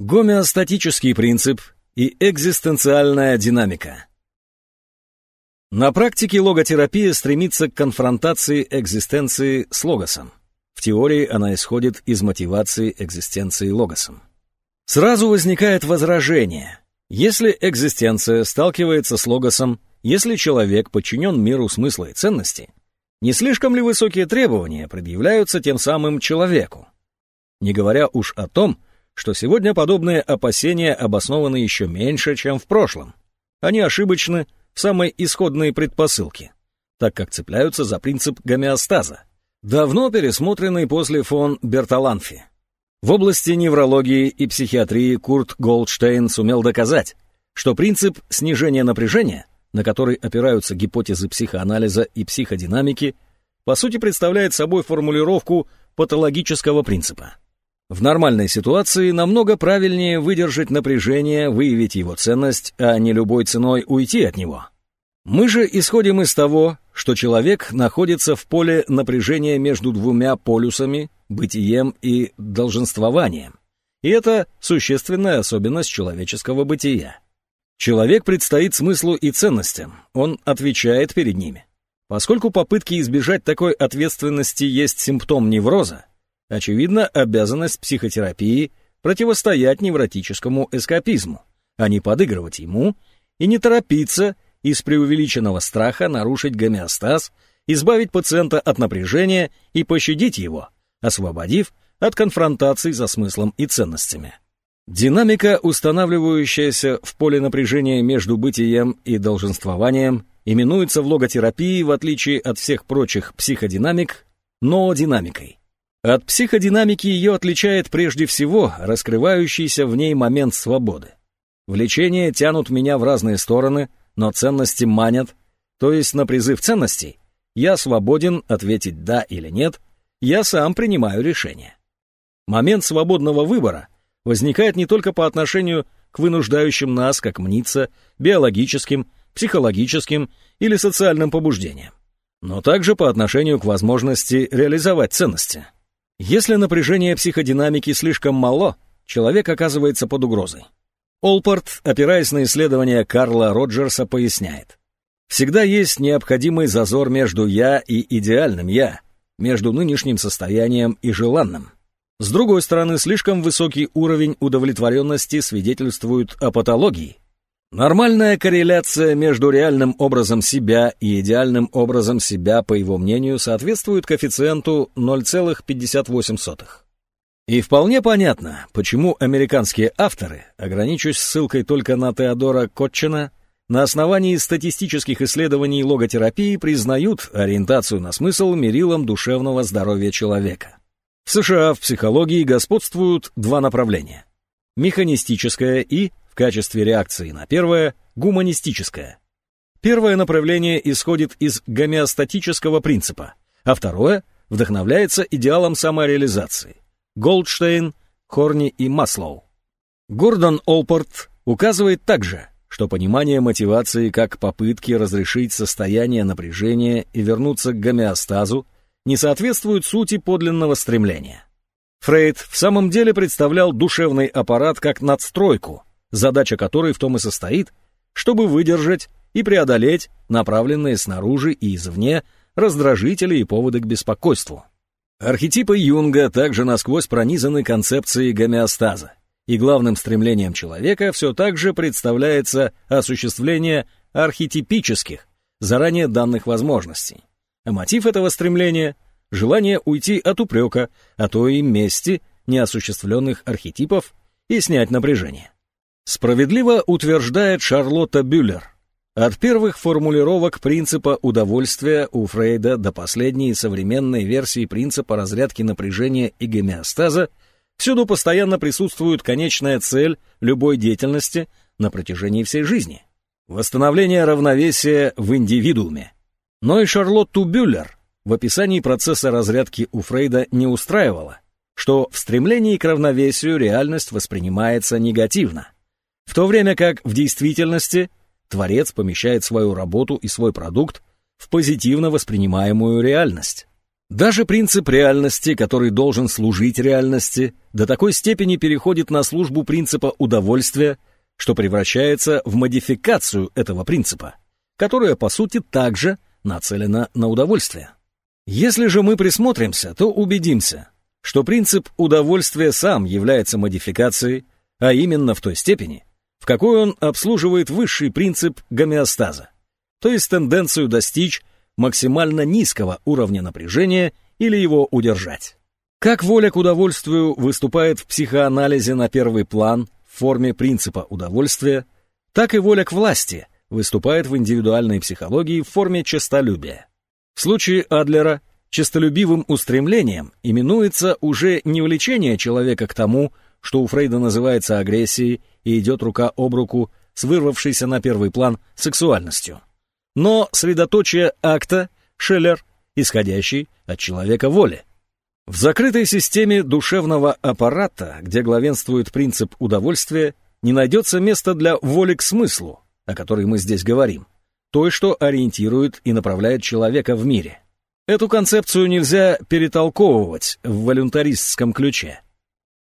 Гомеостатический принцип и экзистенциальная динамика. На практике логотерапия стремится к конфронтации экзистенции с логосом. В теории она исходит из мотивации экзистенции логосом. Сразу возникает возражение. Если экзистенция сталкивается с логосом, если человек подчинен миру смысла и ценности, не слишком ли высокие требования предъявляются тем самым человеку? Не говоря уж о том, что сегодня подобные опасения обоснованы еще меньше, чем в прошлом. Они ошибочны в самой исходной предпосылке, так как цепляются за принцип гомеостаза, давно пересмотренный после фон Берталанфи. В области неврологии и психиатрии Курт Голдштейн сумел доказать, что принцип снижения напряжения, на который опираются гипотезы психоанализа и психодинамики, по сути представляет собой формулировку патологического принципа. В нормальной ситуации намного правильнее выдержать напряжение, выявить его ценность, а не любой ценой уйти от него. Мы же исходим из того, что человек находится в поле напряжения между двумя полюсами, бытием и долженствованием. И это существенная особенность человеческого бытия. Человек предстоит смыслу и ценностям, он отвечает перед ними. Поскольку попытки избежать такой ответственности есть симптом невроза, Очевидно, обязанность психотерапии противостоять невротическому эскапизму, а не подыгрывать ему и не торопиться из преувеличенного страха нарушить гомеостаз, избавить пациента от напряжения и пощадить его, освободив от конфронтаций со смыслом и ценностями. Динамика, устанавливающаяся в поле напряжения между бытием и долженствованием, именуется в логотерапии, в отличие от всех прочих психодинамик, ноодинамикой. От психодинамики ее отличает прежде всего раскрывающийся в ней момент свободы. Влечения тянут меня в разные стороны, но ценности манят, то есть на призыв ценностей я свободен ответить «да» или «нет», я сам принимаю решение. Момент свободного выбора возникает не только по отношению к вынуждающим нас, как мнится, биологическим, психологическим или социальным побуждениям, но также по отношению к возможности реализовать ценности. Если напряжение психодинамики слишком мало, человек оказывается под угрозой. Олпорт, опираясь на исследования Карла Роджерса, поясняет. Всегда есть необходимый зазор между «я» и идеальным «я», между нынешним состоянием и желанным. С другой стороны, слишком высокий уровень удовлетворенности свидетельствует о патологии, Нормальная корреляция между реальным образом себя и идеальным образом себя, по его мнению, соответствует коэффициенту 0,58. И вполне понятно, почему американские авторы, ограничусь ссылкой только на Теодора Котчина, на основании статистических исследований логотерапии признают ориентацию на смысл мерилом душевного здоровья человека. В США в психологии господствуют два направления – механистическое и в качестве реакции на первое – гуманистическое. Первое направление исходит из гомеостатического принципа, а второе вдохновляется идеалом самореализации. Голдштейн, Хорни и Маслоу. Гордон Олпорт указывает также, что понимание мотивации как попытки разрешить состояние напряжения и вернуться к гомеостазу не соответствует сути подлинного стремления. Фрейд в самом деле представлял душевный аппарат как надстройку, задача которой в том и состоит, чтобы выдержать и преодолеть направленные снаружи и извне раздражители и поводы к беспокойству. Архетипы Юнга также насквозь пронизаны концепцией гомеостаза, и главным стремлением человека все так же представляется осуществление архетипических, заранее данных возможностей. А мотив этого стремления — желание уйти от упрека, а то и мести неосуществленных архетипов и снять напряжение. Справедливо утверждает Шарлотта Бюллер. От первых формулировок принципа удовольствия у Фрейда до последней современной версии принципа разрядки напряжения и гомеостаза всюду постоянно присутствует конечная цель любой деятельности на протяжении всей жизни — восстановление равновесия в индивидууме. Но и Шарлотту Бюллер в описании процесса разрядки у Фрейда не устраивало, что в стремлении к равновесию реальность воспринимается негативно — в то время как в действительности Творец помещает свою работу и свой продукт в позитивно воспринимаемую реальность. Даже принцип реальности, который должен служить реальности, до такой степени переходит на службу принципа удовольствия, что превращается в модификацию этого принципа, которая, по сути, также нацелена на удовольствие. Если же мы присмотримся, то убедимся, что принцип удовольствия сам является модификацией, а именно в той степени, в какой он обслуживает высший принцип гомеостаза, то есть тенденцию достичь максимально низкого уровня напряжения или его удержать. Как воля к удовольствию выступает в психоанализе на первый план в форме принципа удовольствия, так и воля к власти выступает в индивидуальной психологии в форме честолюбия. В случае Адлера честолюбивым устремлением именуется уже не влечение человека к тому, что у Фрейда называется агрессией и идет рука об руку с вырвавшейся на первый план сексуальностью, но средоточие акта Шеллер, исходящий от человека воли. В закрытой системе душевного аппарата, где главенствует принцип удовольствия, не найдется места для воли к смыслу, о которой мы здесь говорим, той, что ориентирует и направляет человека в мире. Эту концепцию нельзя перетолковывать в волюнтаристском ключе.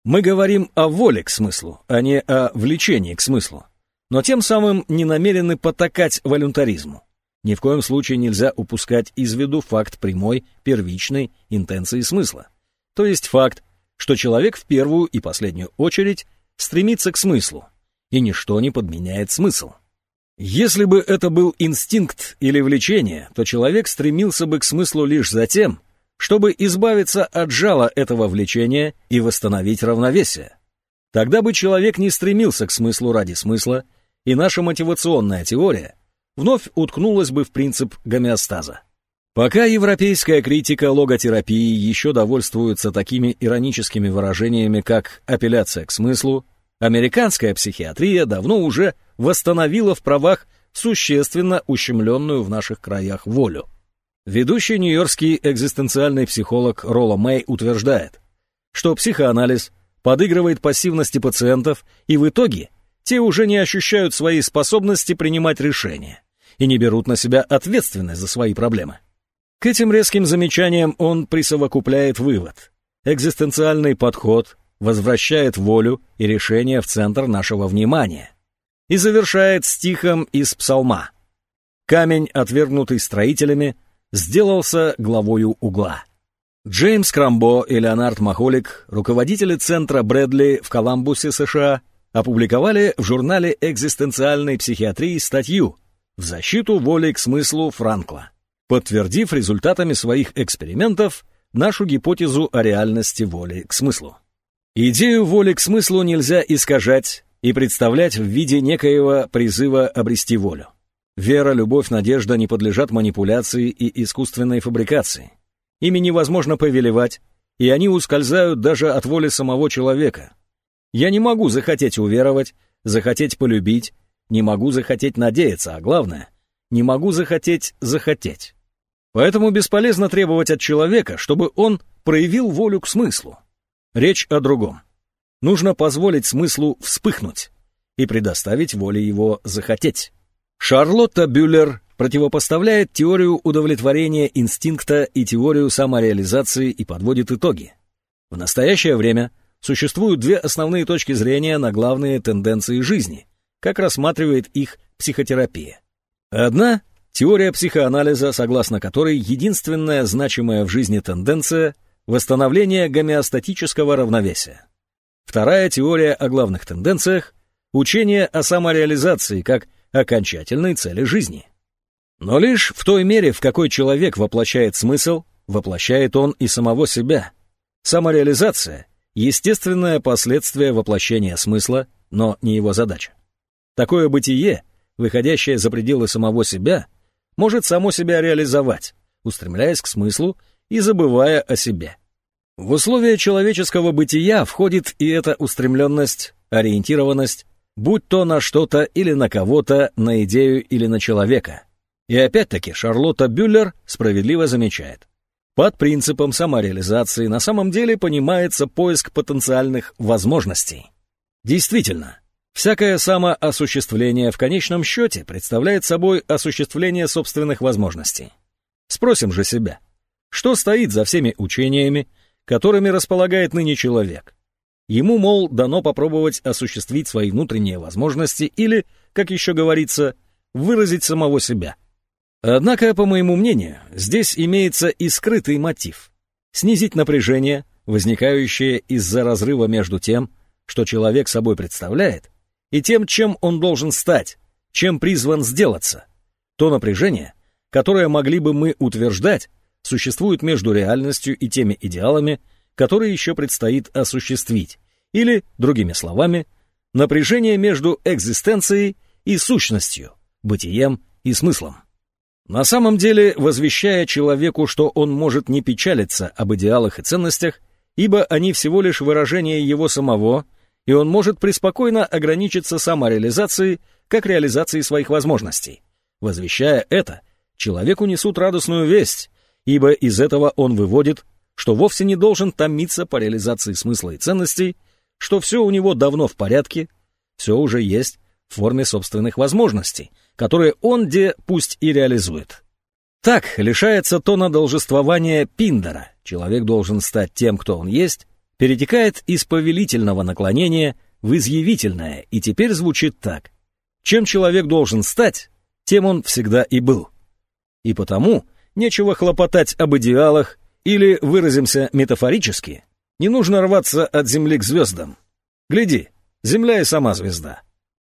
Мы говорим о воле к смыслу, а не о влечении к смыслу, но тем самым не намерены потакать волюнтаризму. Ни в коем случае нельзя упускать из виду факт прямой, первичной интенции смысла. То есть факт, что человек в первую и последнюю очередь стремится к смыслу, и ничто не подменяет смысл. Если бы это был инстинкт или влечение, то человек стремился бы к смыслу лишь за тем, чтобы избавиться от жала этого влечения и восстановить равновесие. Тогда бы человек не стремился к смыслу ради смысла, и наша мотивационная теория вновь уткнулась бы в принцип гомеостаза. Пока европейская критика логотерапии еще довольствуется такими ироническими выражениями, как апелляция к смыслу, американская психиатрия давно уже восстановила в правах существенно ущемленную в наших краях волю. Ведущий нью-йоркский экзистенциальный психолог Ролла Мэй утверждает, что психоанализ подыгрывает пассивности пациентов, и в итоге те уже не ощущают своей способности принимать решения и не берут на себя ответственность за свои проблемы. К этим резким замечаниям он присовокупляет вывод. Экзистенциальный подход возвращает волю и решение в центр нашего внимания и завершает стихом из псалма. Камень, отвергнутый строителями, сделался главою угла. Джеймс Крамбо и Леонард Махолик, руководители центра Брэдли в Коламбусе, США, опубликовали в журнале экзистенциальной психиатрии статью в защиту воли к смыслу Франкла, подтвердив результатами своих экспериментов нашу гипотезу о реальности воли к смыслу. Идею воли к смыслу нельзя искажать и представлять в виде некоего призыва обрести волю. Вера, любовь, надежда не подлежат манипуляции и искусственной фабрикации. Ими невозможно повелевать, и они ускользают даже от воли самого человека. Я не могу захотеть уверовать, захотеть полюбить, не могу захотеть надеяться, а главное, не могу захотеть захотеть. Поэтому бесполезно требовать от человека, чтобы он проявил волю к смыслу. Речь о другом. Нужно позволить смыслу вспыхнуть и предоставить воле его захотеть. Шарлотта Бюллер противопоставляет теорию удовлетворения инстинкта и теорию самореализации и подводит итоги. В настоящее время существуют две основные точки зрения на главные тенденции жизни, как рассматривает их психотерапия. Одна — теория психоанализа, согласно которой единственная значимая в жизни тенденция — восстановление гомеостатического равновесия. Вторая теория о главных тенденциях — учение о самореализации как окончательной цели жизни. Но лишь в той мере, в какой человек воплощает смысл, воплощает он и самого себя. Самореализация — естественное последствие воплощения смысла, но не его задача. Такое бытие, выходящее за пределы самого себя, может само себя реализовать, устремляясь к смыслу и забывая о себе. В условия человеческого бытия входит и эта устремленность, ориентированность, будь то на что-то или на кого-то, на идею или на человека. И опять-таки Шарлотта Бюллер справедливо замечает. Под принципом самореализации на самом деле понимается поиск потенциальных возможностей. Действительно, всякое самоосуществление в конечном счете представляет собой осуществление собственных возможностей. Спросим же себя, Что стоит за всеми учениями, которыми располагает ныне человек? Ему, мол, дано попробовать осуществить свои внутренние возможности или, как еще говорится, выразить самого себя. Однако, по моему мнению, здесь имеется и скрытый мотив — снизить напряжение, возникающее из-за разрыва между тем, что человек собой представляет, и тем, чем он должен стать, чем призван сделаться. То напряжение, которое могли бы мы утверждать, существует между реальностью и теми идеалами, которые еще предстоит осуществить, или, другими словами, напряжение между экзистенцией и сущностью, бытием и смыслом. На самом деле, возвещая человеку, что он может не печалиться об идеалах и ценностях, ибо они всего лишь выражение его самого, и он может преспокойно ограничиться самореализацией, как реализацией своих возможностей. Возвещая это, человеку несут радостную весть, ибо из этого он выводит, что вовсе не должен томиться по реализации смысла и ценностей, что все у него давно в порядке, все уже есть в форме собственных возможностей, которые он где пусть и реализует. Так лишается тона должествования Пиндера, человек должен стать тем, кто он есть, перетекает из повелительного наклонения в изъявительное и теперь звучит так. Чем человек должен стать, тем он всегда и был. И потому нечего хлопотать об идеалах или, выразимся метафорически, не нужно рваться от земли к звездам. Гляди, земля и сама звезда.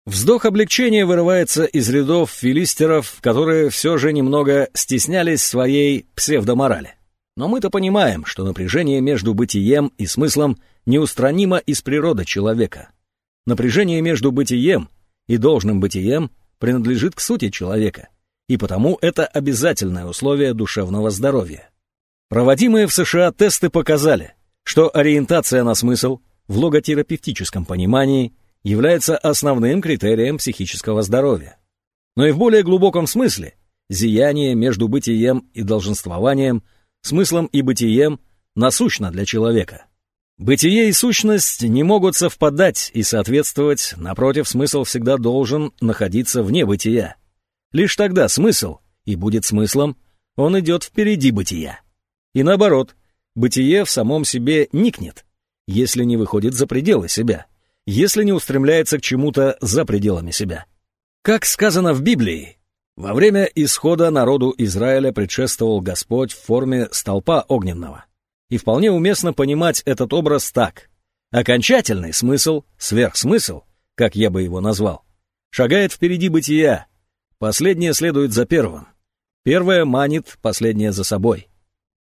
Вздох облегчения вырывается из рядов филистеров, которые все же немного стеснялись своей псевдоморали. Но мы-то понимаем, что напряжение между бытием и смыслом неустранимо из природы человека. Напряжение между бытием и должным бытием принадлежит к сути человека, и потому это обязательное условие душевного здоровья. Проводимые в США тесты показали, что ориентация на смысл в логотерапевтическом понимании является основным критерием психического здоровья. Но и в более глубоком смысле зияние между бытием и долженствованием – смыслом и бытием насущно для человека. Бытие и сущность не могут совпадать и соответствовать, напротив, смысл всегда должен находиться вне бытия. Лишь тогда смысл и будет смыслом, он идет впереди бытия. И наоборот, бытие в самом себе никнет, если не выходит за пределы себя, если не устремляется к чему-то за пределами себя. Как сказано в Библии, во время исхода народу Израиля предшествовал Господь в форме столпа огненного. И вполне уместно понимать этот образ так. Окончательный смысл, сверхсмысл, как я бы его назвал, шагает впереди бытия. Последнее следует за первым. Первое манит, последнее за собой.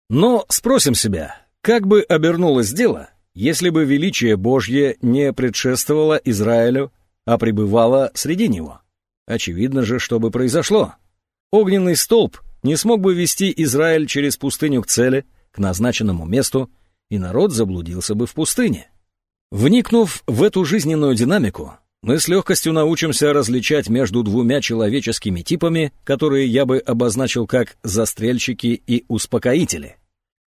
Но спросим себя, как бы обернулось дело, если бы величие Божье не предшествовало Израилю, а пребывало среди него? Очевидно же, что бы произошло. Огненный столб не смог бы вести Израиль через пустыню к цели, к назначенному месту, и народ заблудился бы в пустыне. Вникнув в эту жизненную динамику, мы с легкостью научимся различать между двумя человеческими типами, которые я бы обозначил как застрельщики и успокоители.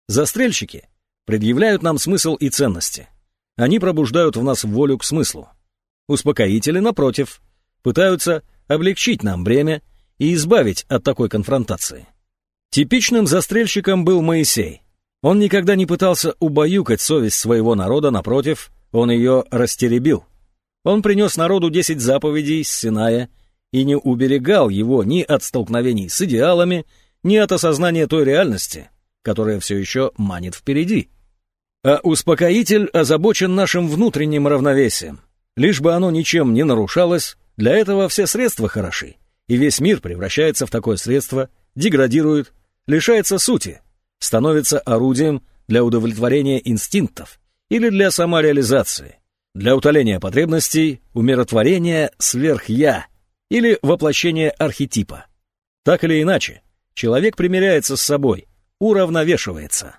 Застрельщики предъявляют нам смысл и ценности. Они пробуждают в нас волю к смыслу. Успокоители, напротив, пытаются облегчить нам бремя и избавить от такой конфронтации. Типичным застрельщиком был Моисей. Он никогда не пытался убаюкать совесть своего народа, напротив, он ее растеребил. Он принес народу десять заповедей с Синая и не уберегал его ни от столкновений с идеалами, ни от осознания той реальности, которая все еще манит впереди. А успокоитель озабочен нашим внутренним равновесием. Лишь бы оно ничем не нарушалось, для этого все средства хороши, и весь мир превращается в такое средство, деградирует, лишается сути, становится орудием для удовлетворения инстинктов или для самореализации, для утоления потребностей, умиротворения сверх-я или воплощения архетипа. Так или иначе, человек примиряется с собой, уравновешивается.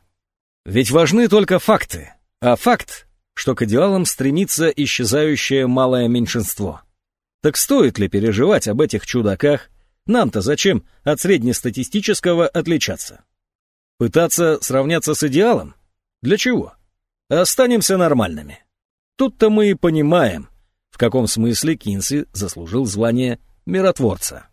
Ведь важны только факты, а факт, что к идеалам стремится исчезающее малое меньшинство – так стоит ли переживать об этих чудаках? Нам-то зачем от среднестатистического отличаться? Пытаться сравняться с идеалом? Для чего? Останемся нормальными. Тут-то мы и понимаем, в каком смысле Кинси заслужил звание миротворца.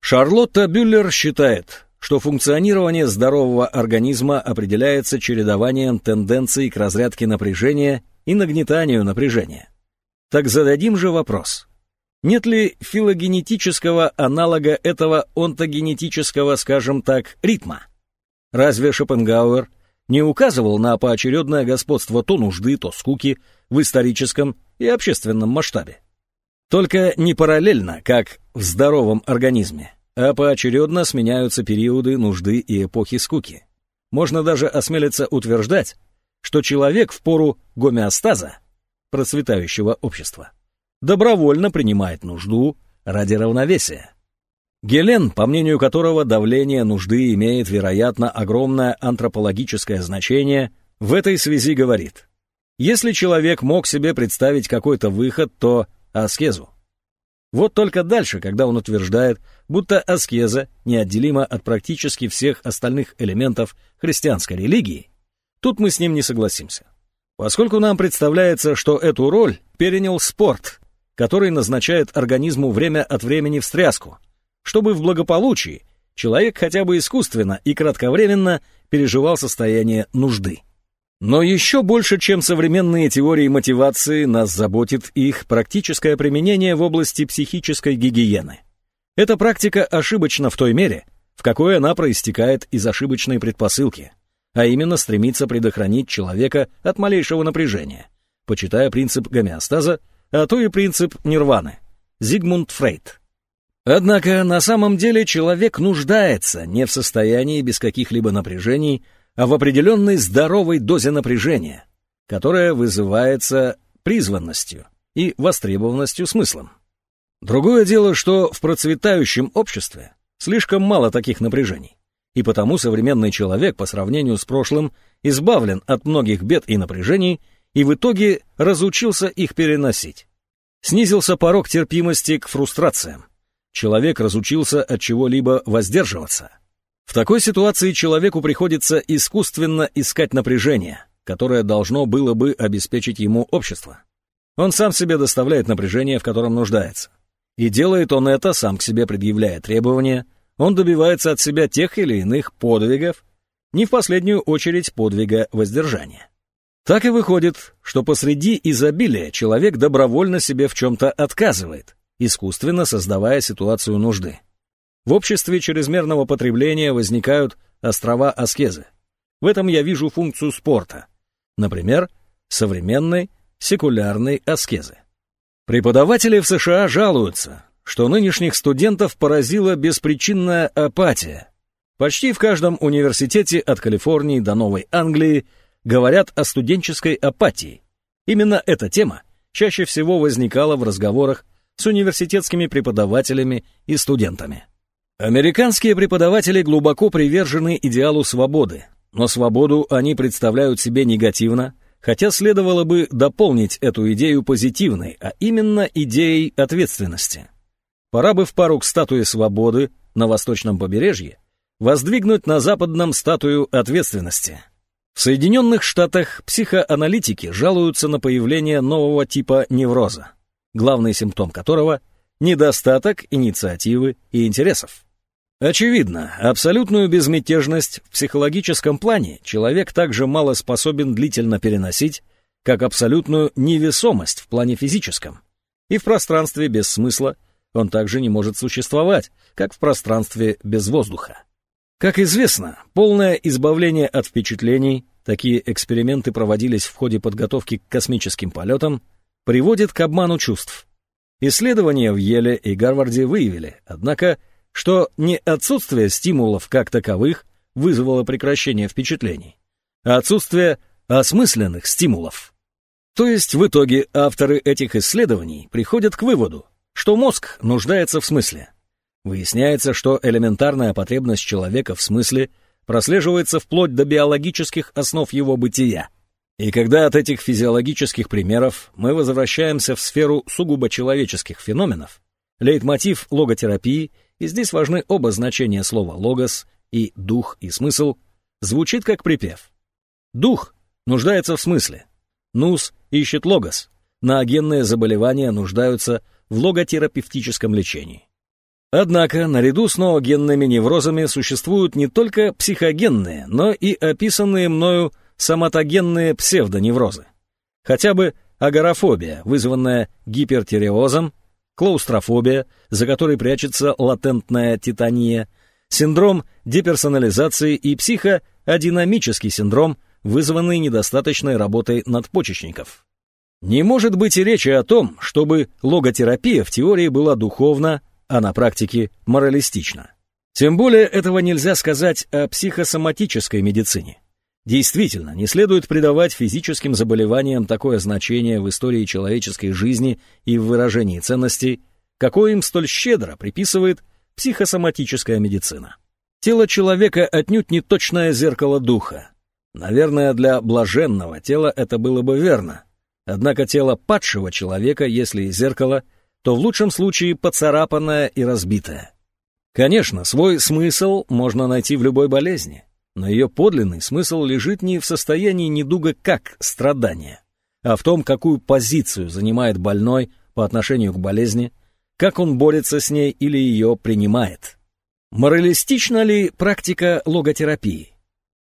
Шарлотта Бюллер считает, что функционирование здорового организма определяется чередованием тенденций к разрядке напряжения и нагнетанию напряжения. Так зададим же вопрос. Нет ли филогенетического аналога этого онтогенетического, скажем так, ритма? Разве Шопенгауэр не указывал на поочередное господство то нужды, то скуки в историческом и общественном масштабе? Только не параллельно, как в здоровом организме, а поочередно сменяются периоды нужды и эпохи скуки. Можно даже осмелиться утверждать, что человек в пору гомеостаза, процветающего общества, добровольно принимает нужду ради равновесия. Гелен, по мнению которого давление нужды имеет, вероятно, огромное антропологическое значение, в этой связи говорит, если человек мог себе представить какой-то выход, то аскезу. Вот только дальше, когда он утверждает, будто аскеза неотделима от практически всех остальных элементов христианской религии, тут мы с ним не согласимся. Поскольку нам представляется, что эту роль перенял спорт, который назначает организму время от времени встряску, чтобы в благополучии человек хотя бы искусственно и кратковременно переживал состояние нужды. Но еще больше, чем современные теории мотивации, нас заботит их практическое применение в области психической гигиены. Эта практика ошибочна в той мере, в какой она проистекает из ошибочной предпосылки, а именно стремится предохранить человека от малейшего напряжения, почитая принцип гомеостаза, а то и принцип нирваны. Зигмунд Фрейд. Однако на самом деле человек нуждается не в состоянии без каких-либо напряжений а в определенной здоровой дозе напряжения, которая вызывается призванностью и востребованностью смыслом. Другое дело, что в процветающем обществе слишком мало таких напряжений, и потому современный человек по сравнению с прошлым избавлен от многих бед и напряжений и в итоге разучился их переносить. Снизился порог терпимости к фрустрациям. Человек разучился от чего-либо воздерживаться – в такой ситуации человеку приходится искусственно искать напряжение, которое должно было бы обеспечить ему общество. Он сам себе доставляет напряжение, в котором нуждается. И делает он это, сам к себе предъявляя требования, он добивается от себя тех или иных подвигов, не в последнюю очередь подвига воздержания. Так и выходит, что посреди изобилия человек добровольно себе в чем-то отказывает, искусственно создавая ситуацию нужды. В обществе чрезмерного потребления возникают острова аскезы. В этом я вижу функцию спорта. Например, современной секулярной аскезы. Преподаватели в США жалуются, что нынешних студентов поразила беспричинная апатия. Почти в каждом университете от Калифорнии до Новой Англии говорят о студенческой апатии. Именно эта тема чаще всего возникала в разговорах с университетскими преподавателями и студентами. Американские преподаватели глубоко привержены идеалу свободы, но свободу они представляют себе негативно, хотя следовало бы дополнить эту идею позитивной, а именно идеей ответственности. Пора бы в пару к статуе свободы на восточном побережье воздвигнуть на западном статую ответственности. В Соединенных Штатах психоаналитики жалуются на появление нового типа невроза, главный симптом которого – недостаток инициативы и интересов. Очевидно, абсолютную безмятежность в психологическом плане человек также мало способен длительно переносить, как абсолютную невесомость в плане физическом. И в пространстве без смысла он также не может существовать, как в пространстве без воздуха. Как известно, полное избавление от впечатлений, такие эксперименты проводились в ходе подготовки к космическим полетам, приводит к обману чувств. Исследования в Еле и Гарварде выявили, однако, что не отсутствие стимулов как таковых вызвало прекращение впечатлений, а отсутствие осмысленных стимулов. То есть в итоге авторы этих исследований приходят к выводу, что мозг нуждается в смысле. Выясняется, что элементарная потребность человека в смысле прослеживается вплоть до биологических основ его бытия. И когда от этих физиологических примеров мы возвращаемся в сферу сугубо человеческих феноменов, лейтмотив логотерапии и здесь важны оба значения слова «логос» и «дух» и «смысл», звучит как припев. Дух нуждается в смысле. Нус ищет логос. Ноогенные заболевания нуждаются в логотерапевтическом лечении. Однако, наряду с ноогенными неврозами существуют не только психогенные, но и описанные мною соматогенные псевдоневрозы. Хотя бы агорафобия, вызванная гипертиреозом, клаустрофобия, за которой прячется латентная титания, синдром деперсонализации и психоадинамический синдром, вызванный недостаточной работой надпочечников. Не может быть и речи о том, чтобы логотерапия в теории была духовна, а на практике моралистична. Тем более этого нельзя сказать о психосоматической медицине. Действительно, не следует придавать физическим заболеваниям такое значение в истории человеческой жизни и в выражении ценностей, какое им столь щедро приписывает психосоматическая медицина. Тело человека отнюдь не точное зеркало духа. Наверное, для блаженного тела это было бы верно, Однако тело падшего человека, если и зеркало, то в лучшем случае поцарапанное и разбитое. Конечно, свой смысл можно найти в любой болезни, но ее подлинный смысл лежит не в состоянии недуга как страдания, а в том, какую позицию занимает больной по отношению к болезни, как он борется с ней или ее принимает. Моралистична ли практика логотерапии?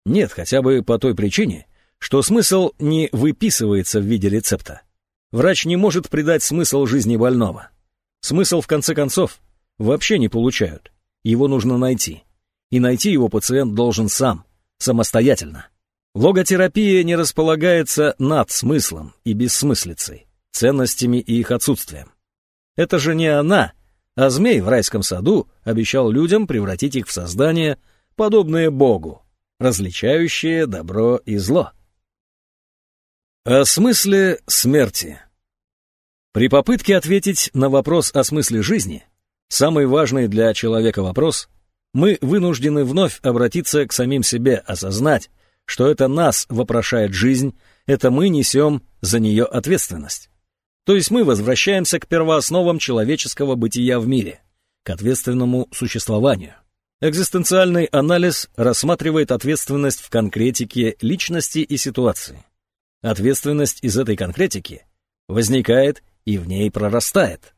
Нет, хотя бы по той причине, что смысл не выписывается в виде рецепта. Врач не может придать смысл жизни больного. Смысл, в конце концов, вообще не получают. Его нужно найти. И найти его пациент должен сам, самостоятельно. Логотерапия не располагается над смыслом и бессмыслицей, ценностями и их отсутствием. Это же не она, а змей в райском саду обещал людям превратить их в создание, подобное Богу, различающее добро и зло. О смысле смерти. При попытке ответить на вопрос о смысле жизни, самый важный для человека вопрос, мы вынуждены вновь обратиться к самим себе, осознать, что это нас вопрошает жизнь, это мы несем за нее ответственность. То есть мы возвращаемся к первоосновам человеческого бытия в мире, к ответственному существованию. Экзистенциальный анализ рассматривает ответственность в конкретике личности и ситуации. Ответственность из этой конкретики возникает и в ней прорастает.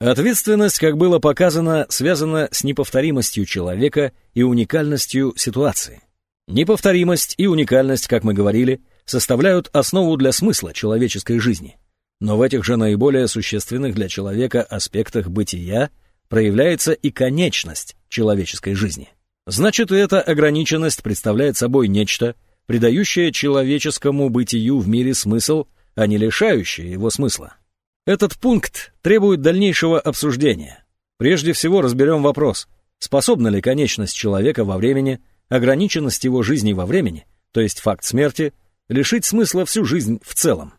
Ответственность, как было показано, связана с неповторимостью человека и уникальностью ситуации. Неповторимость и уникальность, как мы говорили, составляют основу для смысла человеческой жизни. Но в этих же наиболее существенных для человека аспектах бытия проявляется и конечность человеческой жизни. Значит, эта ограниченность представляет собой нечто, придающее человеческому бытию в мире смысл, а не лишающее его смысла. Этот пункт требует дальнейшего обсуждения. Прежде всего разберем вопрос, способна ли конечность человека во времени, ограниченность его жизни во времени, то есть факт смерти, лишить смысла всю жизнь в целом.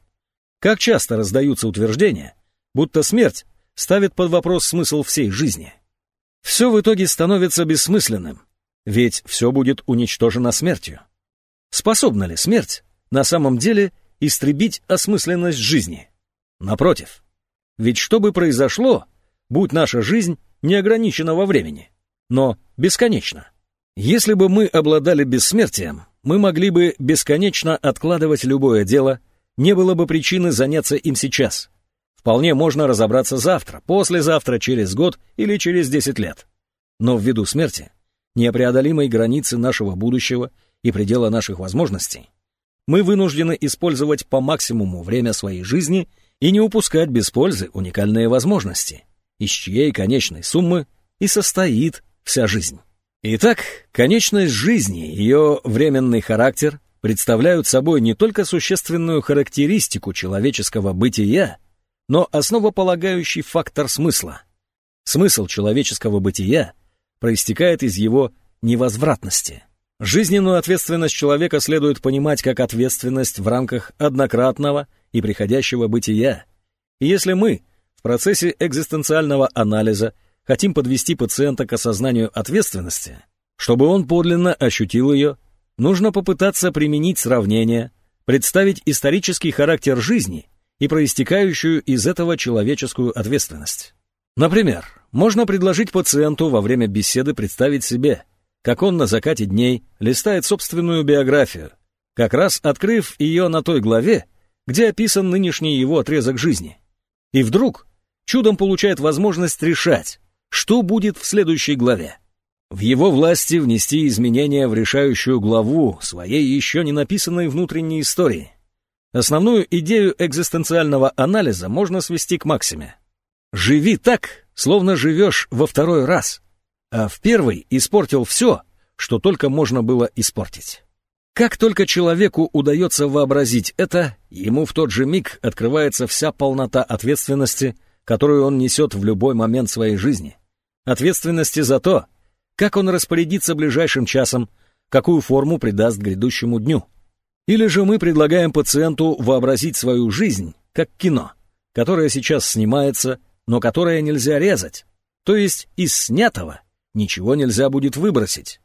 Как часто раздаются утверждения, будто смерть ставит под вопрос смысл всей жизни. Все в итоге становится бессмысленным, ведь все будет уничтожено смертью. Способна ли смерть на самом деле истребить осмысленность жизни? Напротив. Ведь что бы произошло, будь наша жизнь не ограничена во времени, но бесконечна. Если бы мы обладали бессмертием, мы могли бы бесконечно откладывать любое дело, не было бы причины заняться им сейчас. Вполне можно разобраться завтра, послезавтра, через год или через 10 лет. Но ввиду смерти, непреодолимой границы нашего будущего – и предела наших возможностей, мы вынуждены использовать по максимуму время своей жизни и не упускать без пользы уникальные возможности, из чьей конечной суммы и состоит вся жизнь. Итак, конечность жизни, ее временный характер представляют собой не только существенную характеристику человеческого бытия, но основополагающий фактор смысла. Смысл человеческого бытия проистекает из его невозвратности – Жизненную ответственность человека следует понимать как ответственность в рамках однократного и приходящего бытия. И если мы в процессе экзистенциального анализа хотим подвести пациента к осознанию ответственности, чтобы он подлинно ощутил ее, нужно попытаться применить сравнение, представить исторический характер жизни и проистекающую из этого человеческую ответственность. Например, можно предложить пациенту во время беседы представить себе – как он на закате дней листает собственную биографию, как раз открыв ее на той главе, где описан нынешний его отрезок жизни. И вдруг чудом получает возможность решать, что будет в следующей главе. В его власти внести изменения в решающую главу своей еще не написанной внутренней истории. Основную идею экзистенциального анализа можно свести к максиме. Живи так, словно живешь во второй раз, а в первый испортил все, что только можно было испортить. Как только человеку удается вообразить это, ему в тот же миг открывается вся полнота ответственности, которую он несет в любой момент своей жизни. Ответственности за то, как он распорядится ближайшим часом, какую форму придаст грядущему дню. Или же мы предлагаем пациенту вообразить свою жизнь как кино, которое сейчас снимается, но которое нельзя резать, то есть из снятого ничего нельзя будет выбросить.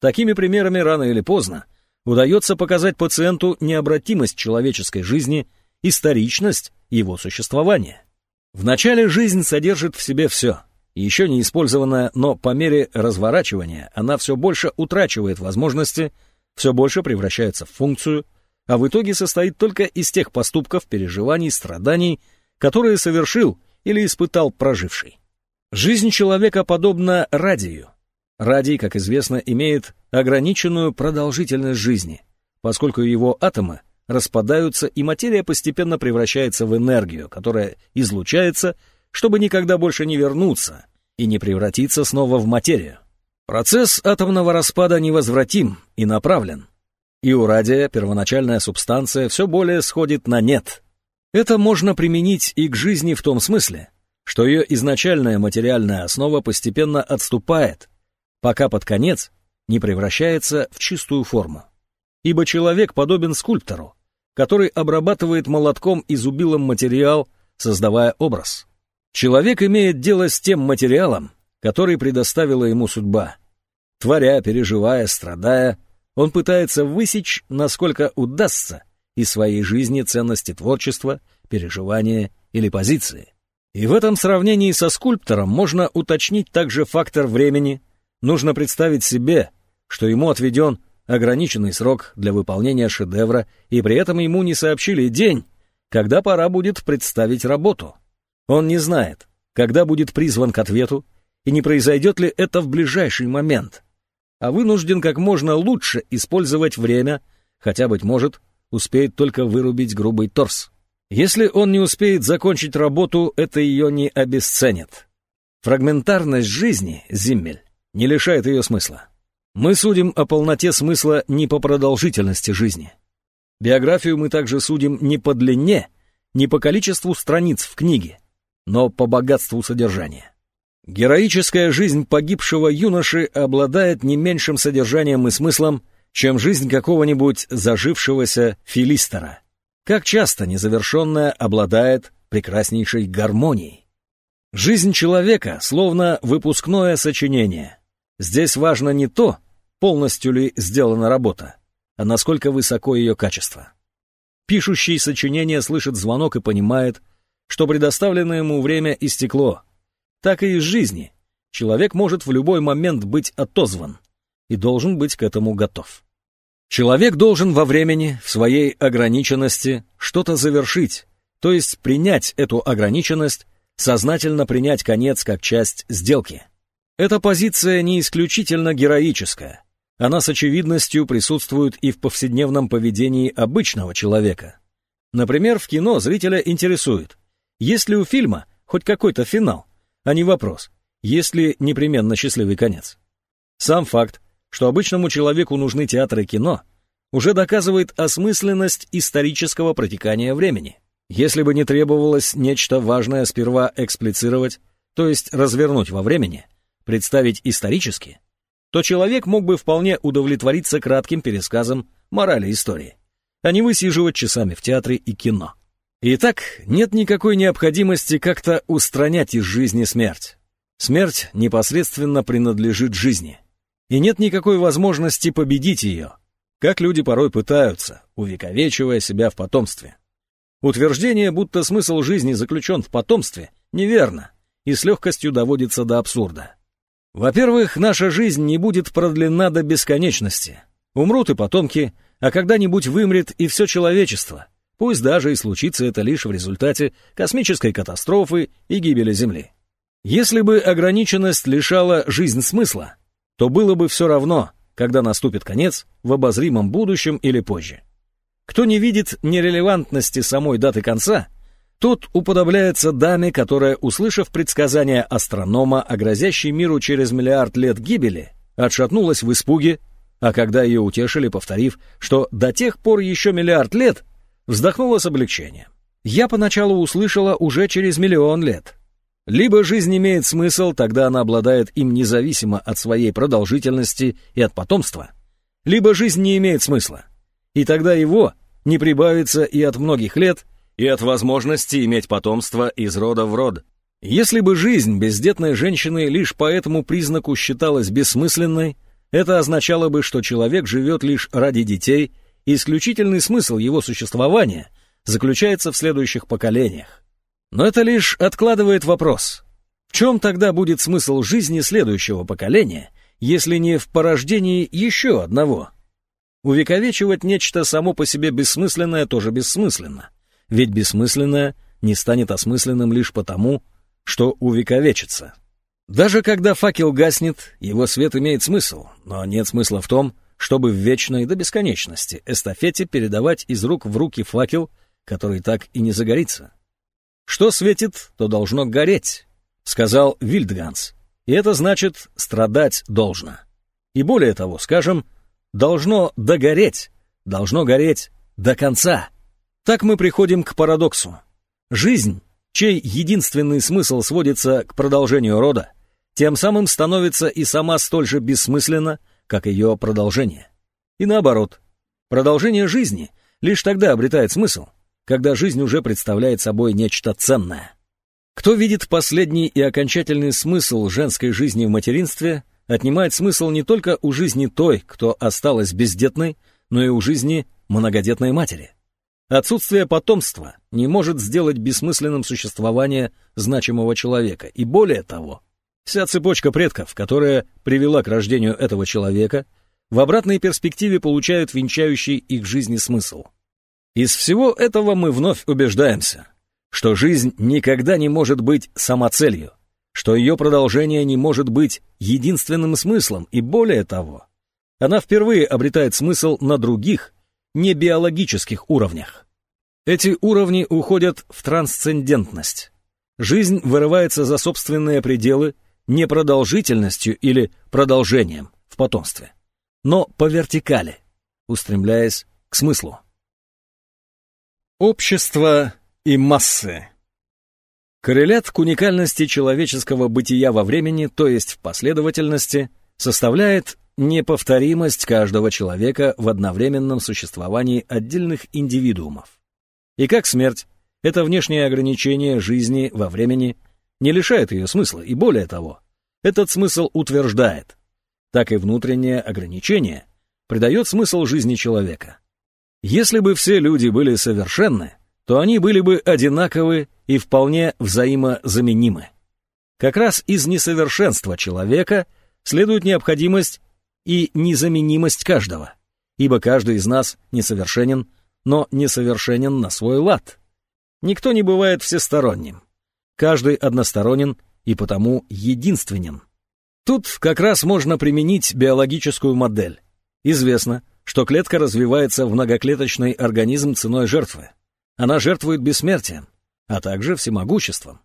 Такими примерами рано или поздно удается показать пациенту необратимость человеческой жизни, историчность его существования. Вначале жизнь содержит в себе все, еще не использованная, но по мере разворачивания она все больше утрачивает возможности, все больше превращается в функцию, а в итоге состоит только из тех поступков, переживаний, страданий, которые совершил или испытал проживший. Жизнь человека подобна радию, Радий, как известно, имеет ограниченную продолжительность жизни, поскольку его атомы распадаются и материя постепенно превращается в энергию, которая излучается, чтобы никогда больше не вернуться и не превратиться снова в материю. Процесс атомного распада невозвратим и направлен. И у радия первоначальная субстанция все более сходит на нет. Это можно применить и к жизни в том смысле, что ее изначальная материальная основа постепенно отступает, пока под конец не превращается в чистую форму. Ибо человек подобен скульптору, который обрабатывает молотком и зубилом материал, создавая образ. Человек имеет дело с тем материалом, который предоставила ему судьба. Творя, переживая, страдая, он пытается высечь, насколько удастся, из своей жизни ценности творчества, переживания или позиции. И в этом сравнении со скульптором можно уточнить также фактор времени, Нужно представить себе, что ему отведен ограниченный срок для выполнения шедевра, и при этом ему не сообщили день, когда пора будет представить работу. Он не знает, когда будет призван к ответу, и не произойдет ли это в ближайший момент, а вынужден как можно лучше использовать время, хотя, быть может, успеет только вырубить грубый торс. Если он не успеет закончить работу, это ее не обесценит. Фрагментарность жизни, Зиммель, не лишает ее смысла. Мы судим о полноте смысла не по продолжительности жизни. Биографию мы также судим не по длине, не по количеству страниц в книге, но по богатству содержания. Героическая жизнь погибшего юноши обладает не меньшим содержанием и смыслом, чем жизнь какого-нибудь зажившегося филистера. Как часто незавершенная обладает прекраснейшей гармонией. Жизнь человека словно выпускное сочинение. Здесь важно не то, полностью ли сделана работа, а насколько высоко ее качество. Пишущий сочинение слышит звонок и понимает, что предоставленное ему время истекло. Так и из жизни. Человек может в любой момент быть отозван и должен быть к этому готов. Человек должен во времени, в своей ограниченности, что-то завершить, то есть принять эту ограниченность, сознательно принять конец как часть сделки. Эта позиция не исключительно героическая. Она с очевидностью присутствует и в повседневном поведении обычного человека. Например, в кино зрителя интересует, есть ли у фильма хоть какой-то финал, а не вопрос, есть ли непременно счастливый конец. Сам факт, что обычному человеку нужны театр и кино, уже доказывает осмысленность исторического протекания времени. Если бы не требовалось нечто важное сперва эксплицировать, то есть развернуть во времени – представить исторически, то человек мог бы вполне удовлетвориться кратким пересказом морали истории, а не высиживать часами в театре и кино. Итак, нет никакой необходимости как-то устранять из жизни смерть. Смерть непосредственно принадлежит жизни. И нет никакой возможности победить ее, как люди порой пытаются, увековечивая себя в потомстве. Утверждение, будто смысл жизни заключен в потомстве, неверно и с легкостью доводится до абсурда. Во-первых, наша жизнь не будет продлена до бесконечности. Умрут и потомки, а когда-нибудь вымрет и все человечество. Пусть даже и случится это лишь в результате космической катастрофы и гибели Земли. Если бы ограниченность лишала жизнь смысла, то было бы все равно, когда наступит конец, в обозримом будущем или позже. Кто не видит нерелевантности самой даты конца, тот уподобляется даме, которая, услышав предсказание астронома о грозящей миру через миллиард лет гибели, отшатнулась в испуге, а когда ее утешили, повторив, что до тех пор еще миллиард лет, вздохнула с облегчением. Я поначалу услышала уже через миллион лет. Либо жизнь имеет смысл, тогда она обладает им независимо от своей продолжительности и от потомства, либо жизнь не имеет смысла, и тогда его не прибавится и от многих лет, и от возможности иметь потомство из рода в род. Если бы жизнь бездетной женщины лишь по этому признаку считалась бессмысленной, это означало бы, что человек живет лишь ради детей, и исключительный смысл его существования заключается в следующих поколениях. Но это лишь откладывает вопрос. В чем тогда будет смысл жизни следующего поколения, если не в порождении еще одного? Увековечивать нечто само по себе бессмысленное тоже бессмысленно. Ведь бессмысленное не станет осмысленным лишь потому, что увековечится. Даже когда факел гаснет, его свет имеет смысл, но нет смысла в том, чтобы в вечной до бесконечности эстафете передавать из рук в руки факел, который так и не загорится. Что светит, то должно гореть, сказал Вильдганс. И это значит страдать должно. И более того, скажем, должно догореть, должно гореть до конца. Так мы приходим к парадоксу. Жизнь, чей единственный смысл сводится к продолжению рода, тем самым становится и сама столь же бессмысленна, как ее продолжение. И наоборот, продолжение жизни лишь тогда обретает смысл, когда жизнь уже представляет собой нечто ценное. Кто видит последний и окончательный смысл женской жизни в материнстве, отнимает смысл не только у жизни той, кто осталась бездетной, но и у жизни многодетной матери. Отсутствие потомства не может сделать бессмысленным существование значимого человека, и более того, вся цепочка предков, которая привела к рождению этого человека, в обратной перспективе получают венчающий их жизни смысл – из всего этого мы вновь убеждаемся, что жизнь никогда не может быть самоцелью, что ее продолжение не может быть единственным смыслом, и более того, она впервые обретает смысл на других, не биологических уровнях. Эти уровни уходят в трансцендентность. Жизнь вырывается за собственные пределы не продолжительностью или продолжением в потомстве, но по вертикали, устремляясь к смыслу. Общество и массы. Коррелят к уникальности человеческого бытия во времени, то есть в последовательности, составляет неповторимость каждого человека в одновременном существовании отдельных индивидуумов. И как смерть, это внешнее ограничение жизни во времени не лишает ее смысла, и более того, этот смысл утверждает, так и внутреннее ограничение придает смысл жизни человека. Если бы все люди были совершенны, то они были бы одинаковы и вполне взаимозаменимы. Как раз из несовершенства человека следует необходимость и незаменимость каждого, ибо каждый из нас несовершенен, но несовершенен на свой лад. Никто не бывает всесторонним. Каждый односторонен и потому единственен. Тут как раз можно применить биологическую модель. Известно, что клетка развивается в многоклеточный организм ценой жертвы. Она жертвует бессмертием, а также всемогуществом.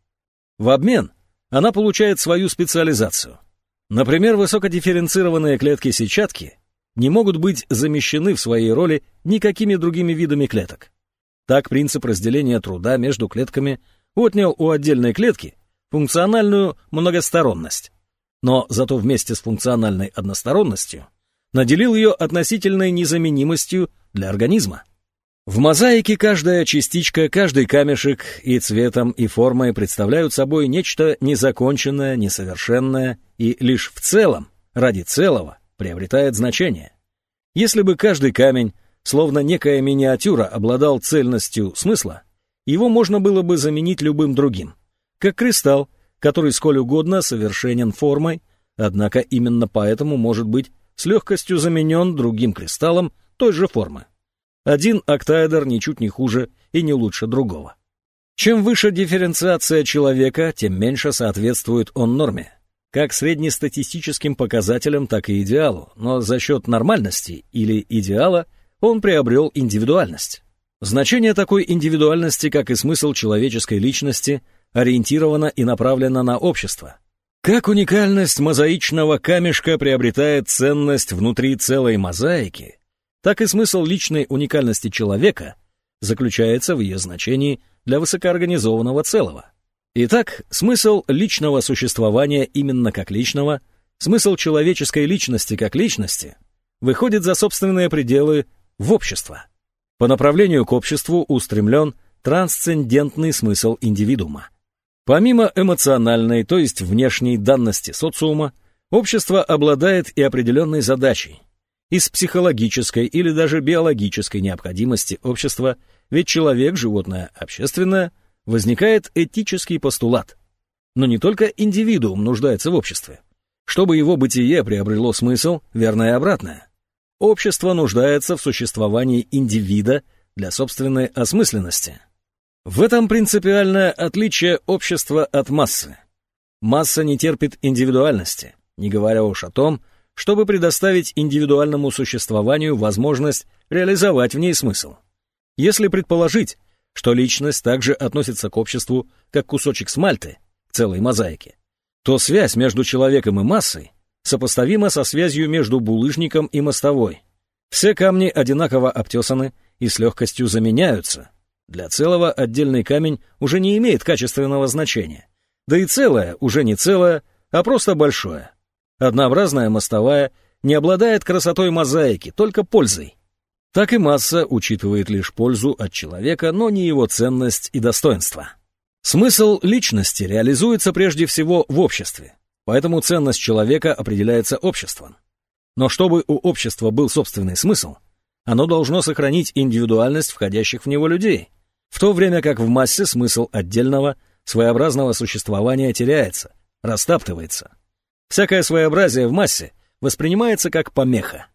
В обмен она получает свою специализацию. Например, высокодифференцированные клетки сетчатки не могут быть замещены в своей роли никакими другими видами клеток. Так принцип разделения труда между клетками отнял у отдельной клетки функциональную многосторонность. Но зато вместе с функциональной односторонностью наделил ее относительной незаменимостью для организма. В мозаике каждая частичка, каждый камешек и цветом, и формой представляют собой нечто незаконченное, несовершенное и лишь в целом, ради целого, приобретает значение. Если бы каждый камень, словно некая миниатюра, обладал цельностью смысла, его можно было бы заменить любым другим, как кристалл, который сколь угодно совершенен формой, однако именно поэтому может быть с легкостью заменен другим кристаллом той же формы. Один октаэдр ничуть не хуже и не лучше другого. Чем выше дифференциация человека, тем меньше соответствует он норме, как среднестатистическим показателям, так и идеалу, но за счет нормальности или идеала он приобрел индивидуальность. Значение такой индивидуальности, как и смысл человеческой личности, ориентировано и направлено на общество. Как уникальность мозаичного камешка приобретает ценность внутри целой мозаики, так и смысл личной уникальности человека заключается в ее значении для высокоорганизованного целого. Итак, смысл личного существования именно как личного, смысл человеческой личности как личности выходит за собственные пределы в общество. По направлению к обществу устремлен трансцендентный смысл индивидуума. Помимо эмоциональной, то есть внешней данности социума, общество обладает и определенной задачей. Из психологической или даже биологической необходимости общества, ведь человек – животное общественное, возникает этический постулат. Но не только индивидуум нуждается в обществе. Чтобы его бытие приобрело смысл, верно и обратное. Общество нуждается в существовании индивида для собственной осмысленности – в этом принципиальное отличие общества от массы. Масса не терпит индивидуальности, не говоря уж о том, чтобы предоставить индивидуальному существованию возможность реализовать в ней смысл. Если предположить, что личность также относится к обществу как кусочек смальты, целой мозаике, то связь между человеком и массой сопоставима со связью между булыжником и мостовой. Все камни одинаково обтесаны и с легкостью заменяются, для целого отдельный камень уже не имеет качественного значения. Да и целое уже не целое, а просто большое. Однообразная мостовая не обладает красотой мозаики, только пользой. Так и масса учитывает лишь пользу от человека, но не его ценность и достоинство. Смысл личности реализуется прежде всего в обществе, поэтому ценность человека определяется обществом. Но чтобы у общества был собственный смысл, оно должно сохранить индивидуальность входящих в него людей, в то время как в массе смысл отдельного, своеобразного существования теряется, растаптывается. Всякое своеобразие в массе воспринимается как помеха.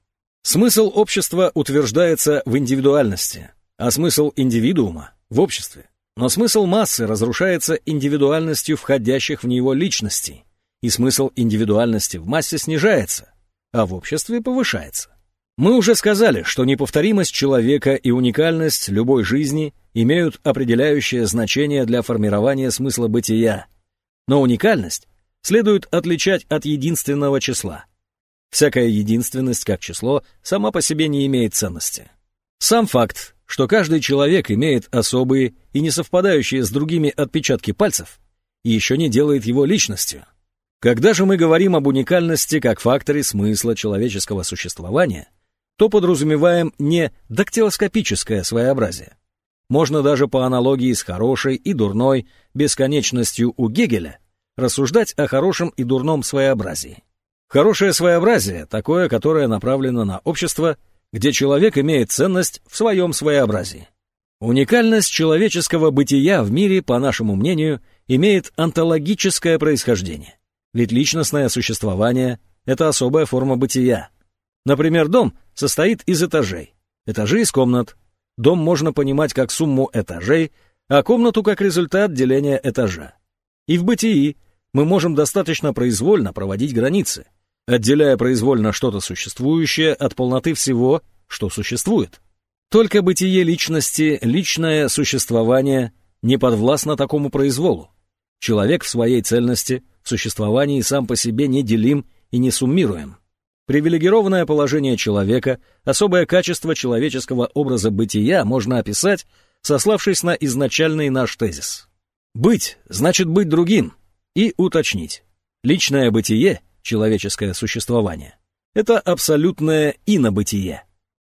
Смысл общества утверждается в индивидуальности, а смысл индивидуума — в обществе. Но смысл массы разрушается индивидуальностью входящих в него личностей, и смысл индивидуальности в массе снижается, а в обществе повышается. Мы уже сказали, что неповторимость человека и уникальность любой жизни имеют определяющее значение для формирования смысла бытия. Но уникальность следует отличать от единственного числа. Всякая единственность как число сама по себе не имеет ценности. Сам факт, что каждый человек имеет особые и не совпадающие с другими отпечатки пальцев, еще не делает его личностью. Когда же мы говорим об уникальности как факторе смысла человеческого существования – то подразумеваем не дактилоскопическое своеобразие. Можно даже по аналогии с хорошей и дурной бесконечностью у Гегеля рассуждать о хорошем и дурном своеобразии. Хорошее своеобразие – такое, которое направлено на общество, где человек имеет ценность в своем своеобразии. Уникальность человеческого бытия в мире, по нашему мнению, имеет онтологическое происхождение. Ведь личностное существование – это особая форма бытия – Например, дом состоит из этажей. Этажи из комнат. Дом можно понимать как сумму этажей, а комнату как результат деления этажа. И в бытии мы можем достаточно произвольно проводить границы, отделяя произвольно что-то существующее от полноты всего, что существует. Только бытие личности, личное существование не подвластно такому произволу. Человек в своей цельности, в существовании сам по себе неделим и не суммируем. Привилегированное положение человека, особое качество человеческого образа бытия можно описать, сославшись на изначальный наш тезис. Быть значит быть другим и уточнить. Личное бытие, человеческое существование, это абсолютное инобытие.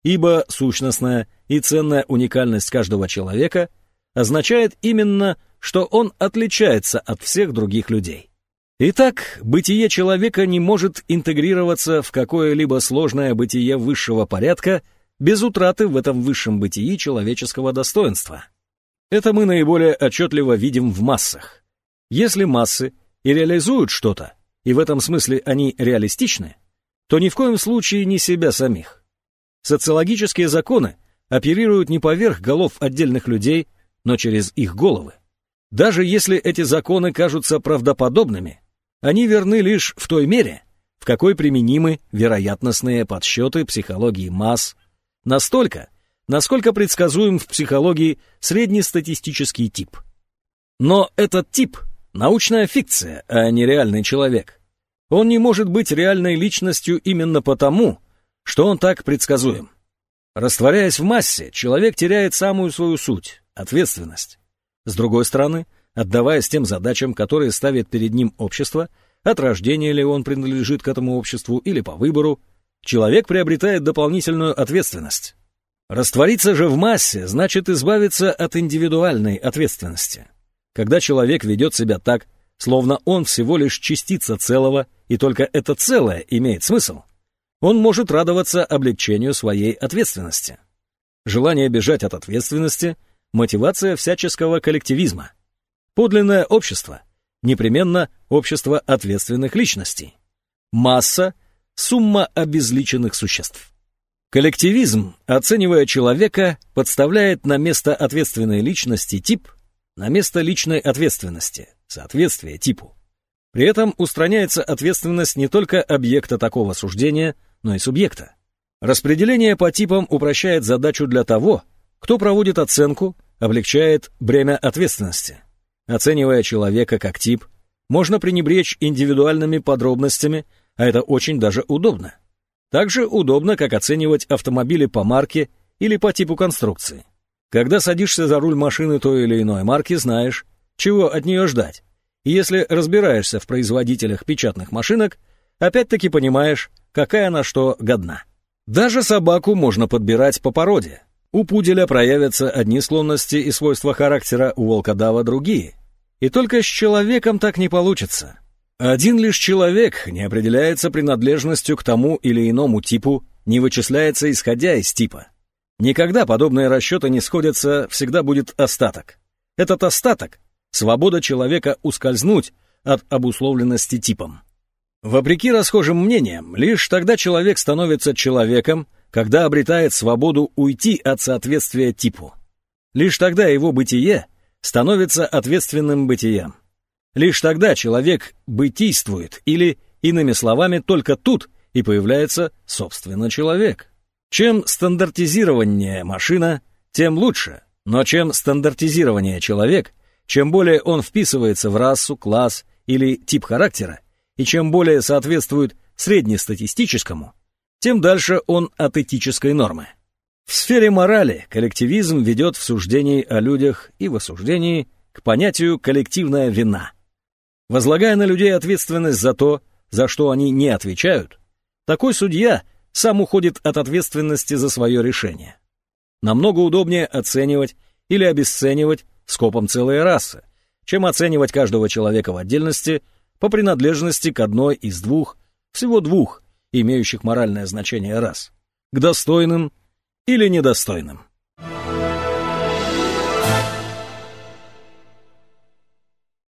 Ибо сущностная и ценная уникальность каждого человека означает именно, что он отличается от всех других людей. Итак, бытие человека не может интегрироваться в какое-либо сложное бытие высшего порядка без утраты в этом высшем бытии человеческого достоинства. Это мы наиболее отчетливо видим в массах. Если массы и реализуют что-то, и в этом смысле они реалистичны, то ни в коем случае не себя самих. Социологические законы оперируют не поверх голов отдельных людей, но через их головы. Даже если эти законы кажутся правдоподобными, они верны лишь в той мере, в какой применимы вероятностные подсчеты психологии масс, настолько, насколько предсказуем в психологии среднестатистический тип. Но этот тип — научная фикция, а не реальный человек. Он не может быть реальной личностью именно потому, что он так предсказуем. Растворяясь в массе, человек теряет самую свою суть — ответственность. С другой стороны, отдаваясь тем задачам, которые ставит перед ним общество, от рождения ли он принадлежит к этому обществу или по выбору, человек приобретает дополнительную ответственность. Раствориться же в массе значит избавиться от индивидуальной ответственности. Когда человек ведет себя так, словно он всего лишь частица целого, и только это целое имеет смысл, он может радоваться облегчению своей ответственности. Желание бежать от ответственности – мотивация всяческого коллективизма. Подлинное общество – непременно общество ответственных личностей. Масса – сумма обезличенных существ. Коллективизм, оценивая человека, подставляет на место ответственной личности тип, на место личной ответственности, соответствие типу. При этом устраняется ответственность не только объекта такого суждения – но и субъекта. Распределение по типам упрощает задачу для того, кто проводит оценку, облегчает бремя ответственности. Оценивая человека как тип, можно пренебречь индивидуальными подробностями, а это очень даже удобно. Также удобно, как оценивать автомобили по марке или по типу конструкции. Когда садишься за руль машины той или иной марки, знаешь, чего от нее ждать. И если разбираешься в производителях печатных машинок, опять-таки понимаешь, какая на что годна. Даже собаку можно подбирать по породе. У пуделя проявятся одни склонности и свойства характера, у волкодава другие. И только с человеком так не получится. Один лишь человек не определяется принадлежностью к тому или иному типу, не вычисляется исходя из типа. Никогда подобные расчеты не сходятся, всегда будет остаток. Этот остаток — свобода человека ускользнуть от обусловленности типом. Вопреки расхожим мнениям, лишь тогда человек становится человеком, когда обретает свободу уйти от соответствия типу. Лишь тогда его бытие становится ответственным бытием. Лишь тогда человек бытийствует, или, иными словами, только тут и появляется, собственно, человек. Чем стандартизированнее машина, тем лучше, но чем стандартизированнее человек, чем более он вписывается в расу, класс или тип характера, и чем более соответствует среднестатистическому, тем дальше он от этической нормы. В сфере морали коллективизм ведет в суждении о людях и в осуждении к понятию «коллективная вина». Возлагая на людей ответственность за то, за что они не отвечают, такой судья сам уходит от ответственности за свое решение. Намного удобнее оценивать или обесценивать скопом целой расы, чем оценивать каждого человека в отдельности – по принадлежности к одной из двух, всего двух, имеющих моральное значение раз, к достойным или недостойным.